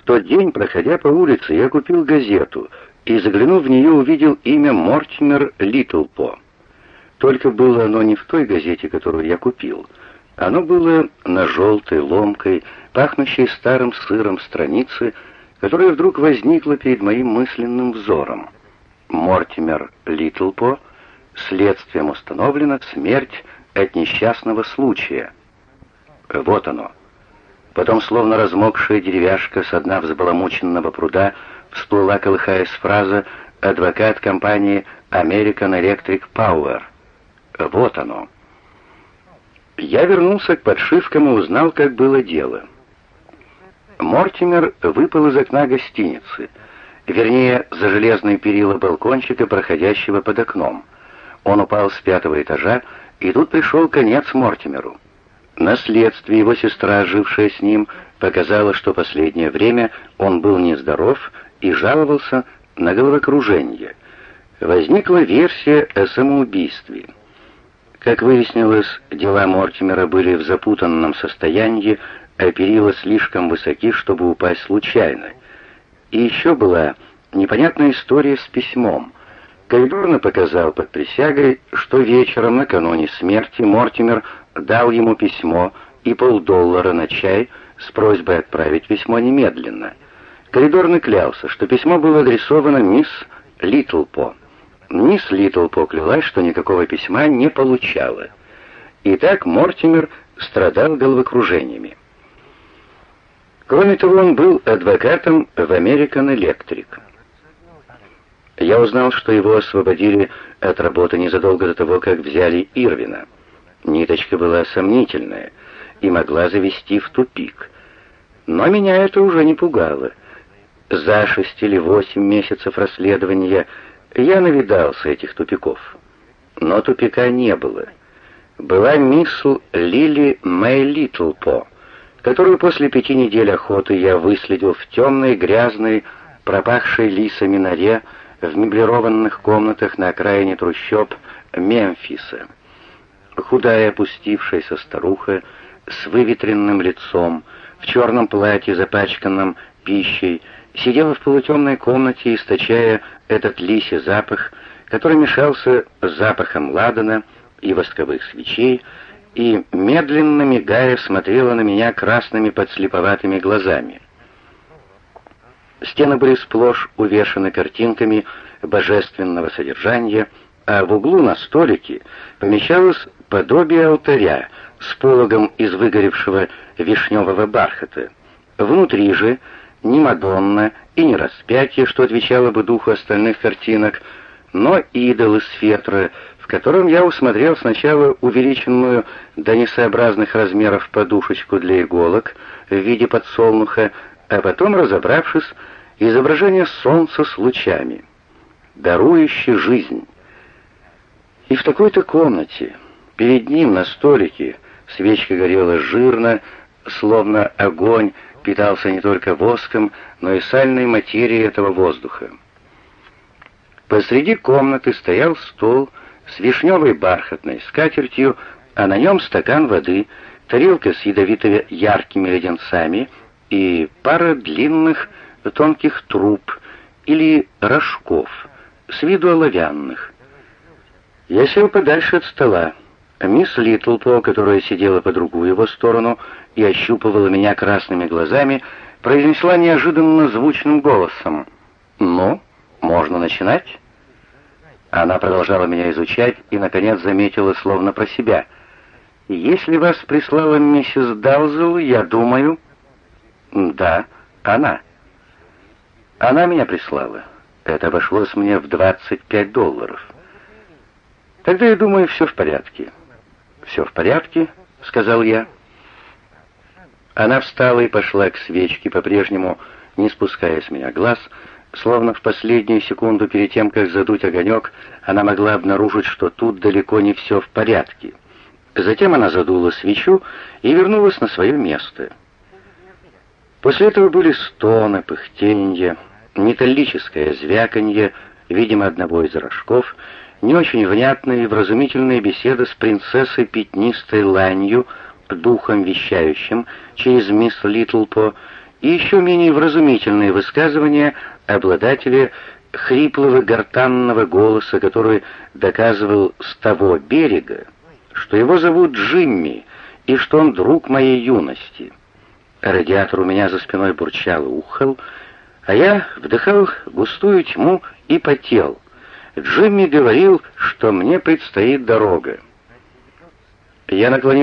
В тот день, проходя по улице, я купил газету и, заглянув в нее, увидел имя Мортимер Литлпо. Только было оно не в той газете, которую я купил. Оно было на желтой, ломкой, пахнущей старым сыром странице, которая вдруг возникла перед моим мысленным взором. Мортимер Литлпо, следствием установлена смерть от несчастного случая. Вот оно. Потом, словно размокшая деревяшка с дна взбаламученного пруда, всплыла, колыхаясь фраза «Адвокат компании American Electric Power». Вот оно. Я вернулся к подшивкам и узнал, как было дело. Мортимер выпал из окна гостиницы, вернее, за железные перила балкончика, проходящего под окном. Он упал с пятого этажа, и тут пришел конец Мортимеру. На следствии его сестра, жившая с ним, показала, что последнее время он был нездоров и жаловался на головокружение. Возникла версия о самоубийстве. Как выяснилось, дела Мортимера были в запутанном состоянии, а перила слишком высоки, чтобы упасть случайно. И еще была непонятная история с письмом. Кайдорна показал под присягой, что вечером накануне смерти Мортимер дал ему письмо и полдоллара на чай с просьбой отправить письмо немедленно. Коридорный клялся, что письмо было адресовано мисс Литлпо. Мисс Литлпо клялась, что никакого письма не получала. Итак, Мортимер страдал головокружениями. Кроме того, он был адвокатом в American Electric. Я узнал, что его освободили от работы незадолго до того, как взяли Ирвина. Ниточка была сомнительная и могла завести в тупик. Но меня это уже не пугало. За шесть или восемь месяцев расследования я навидался этих тупиков. Но тупика не было. Была мисс Лили Мэй Литлпо, которую после пяти недель охоты я выследил в темной, грязной, пропахшей лисами норе в меблированных комнатах на окраине трущоб Мемфиса. Худая опустившаяся старуха с выветренным лицом, в черном платье, запачканном пищей, сидела в полутемной комнате, источая этот лисий запах, который мешался с запахом ладана и восковых свечей, и, медленно мигая, смотрела на меня красными подслеповатыми глазами. Стены были сплошь увешаны картинками божественного содержания, а в углу на столике помещалось подобие алтаря с пологом из выгоревшего вишневого бархата. Внутри же ни Мадонна и ни распятие, что отвечало бы духу остальных картинок, но идол из фетра, котором я усмотрел сначала увеличенную до несообразных размеров подушечку для иголок в виде подсолнуха, а потом, разобравшись, изображение солнца с лучами, дарующий жизнь. И в такой-то комнате, перед ним на столике, свечка горела жирно, словно огонь питался не только воском, но и сальной материей этого воздуха. Посреди комнаты стоял стол с вишневой бархатной скатертью, а на нем стакан воды, тарелка с ядовито яркими леденцами и пара длинных тонких труб или рожков, с виду оловянных. Я сел подальше от стола. Мисс Литлпо, которая сидела по другую его сторону и ощупывала меня красными глазами, произнесла неожиданно звучным голосом. «Ну, можно начинать?» Она продолжала меня изучать и, наконец, заметила словно про себя. «Если вас прислала миссис Даузел, я думаю...» «Да, она». «Она меня прислала. Это обошлось мне в 25 долларов». «Тогда, я думаю, все в порядке». «Все в порядке», — сказал я. Она встала и пошла к свечке, по-прежнему не спуская с меня глаз, — Словно в последнюю секунду перед тем, как задуть огонек, она могла обнаружить, что тут далеко не все в порядке. Затем она задула свечу и вернулась на свое место. После этого были стоны, пыхтенье, металлическое звяканье, видимо, одного из рожков, не очень внятная и вразумительная беседа с принцессой пятнистой ланью, духом вещающим через мисс Литлпо, и еще менее вразумительные высказывания обладателя хриплого гортанного голоса, который доказывал с того берега, что его зовут Джимми и что он друг моей юности. Радиатор у меня за спиной бурчал и ухал, а я вдыхал густую тьму и потел. Джимми говорил, что мне предстоит дорога. Я наклонил